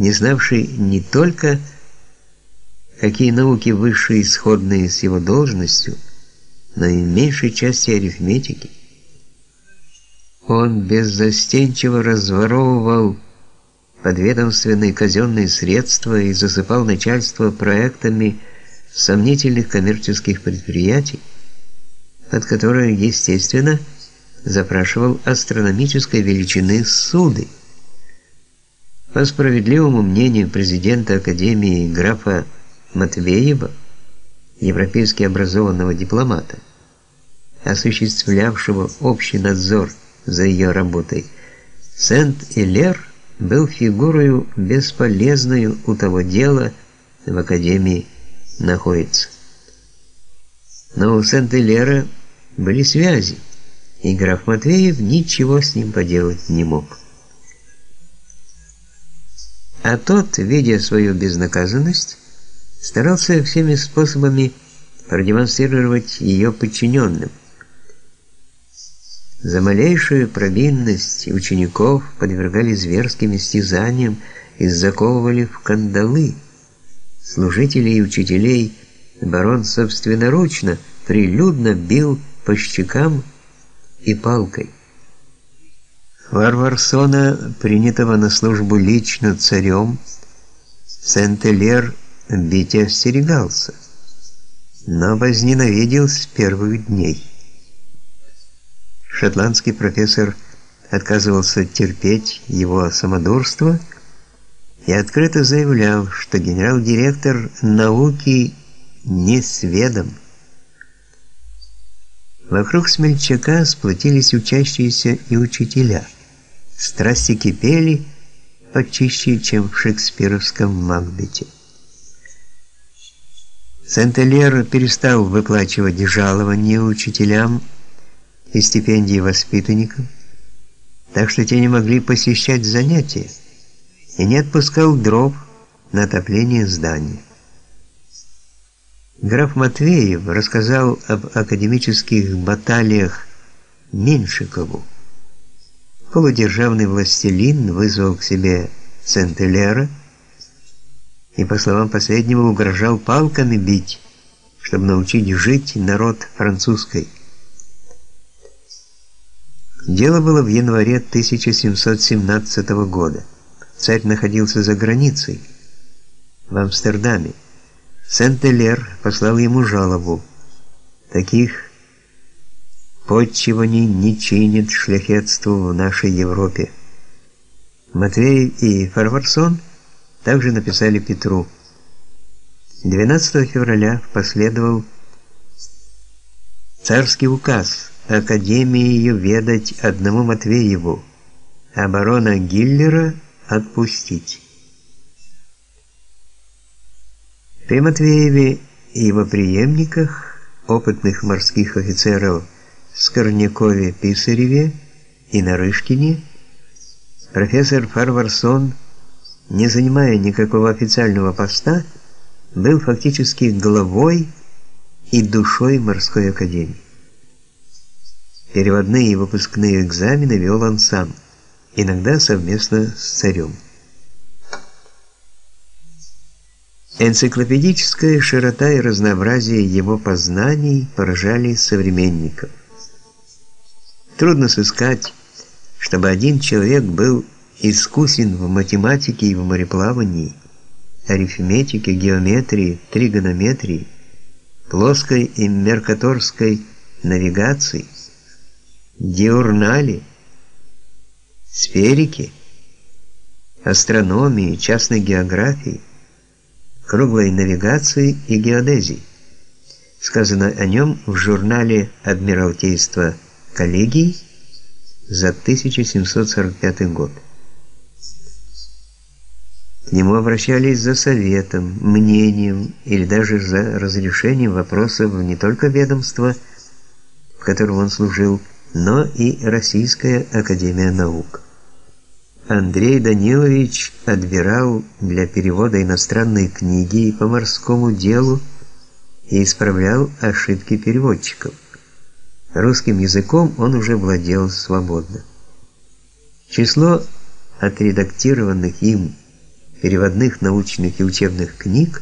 не знавший не только, какие науки высшие исходные с его должностью, но и меньшей части арифметики. Он беззастенчиво разворовывал подведомственные казенные средства и засыпал начальство проектами сомнительных коммерческих предприятий, под которые, естественно, запрашивал астрономической величины суды. По справедливому мнению президента Академии графа Матвеева, европейски образованного дипломата, осуществлявшего общий надзор за ее работой, Сент-Илер был фигурой бесполезной у того дела в Академии находится. Но у Сент-Илера были связи, и граф Матвеев ничего с ним поделать не мог. А тот, видя свою безнаказанность, старался всеми способами продемонстрировать ее подчиненным. За малейшую провинность учеников подвергали зверским истязаниям и заковывали в кандалы. Служителей и учителей барон собственноручно прилюдно бил по щекам и палкой. Варварсона, принятого на службу лично царем, Сент-Элер бить остерегался, но возненавидел с первых дней. Шотландский профессор отказывался терпеть его самодурство и открыто заявлял, что генерал-директор науки не сведом. Вокруг смельчака сплотились учащиеся и учителя. Страсти кипели почище, чем в шекспировском Макбете. Сент-Элер перестал выплачивать жалования учителям и стипендии воспитанникам, так что те не могли посещать занятия, и не отпускал дров на отопление здания. Граф Матвеев рассказал об академических баталиях Меньшикову. Полудержавный властелин вызвал к себе Сент-Элера и, по словам последнего, угрожал палками бить, чтобы научить жить народ французской. Дело было в январе 1717 года. Царь находился за границей, в Амстердаме. Сент-Элер послал ему жалобу. Таких подчиваний не чинит шляхетству в нашей Европе. Матвей и Фарварсон также написали Петру. 12 февраля последовал царский указ Академию ведать одному Матвееву, а барона Гиллера отпустить. При Матвееве и его преемниках, опытных морских офицеров Скорнякове-Писареве и Нарышкине, профессор Фарварсон, не занимая никакого официального поста, был фактически главой и душой морской академии. Переводные и выпускные экзамены вел он сам, иногда совместно с царем. Энциклопедическая широта и разнообразие его познаний поражали современников. Трудно сыскать, чтобы один человек был искусен в математике и в мореплавании, арифметике, геометрии, тригонометрии, плоской и меркаторской навигации, диурнале, сферике, астрономии, частной географии, круглой навигации и геодезии. Сказано о нем в журнале Адмиралтейства коллегий за 1745 год. К нему обращались за советом, мнением или даже за разрешением вопросов не только ведомства, в котором он служил, но и Российская академия наук. Андрей Данилович отбирал для перевода иностранные книги по морскому делу и исправлял ошибки переводчиков. Русским языком он уже владел свободно. Число отредактированных им переводных научных и учебных книг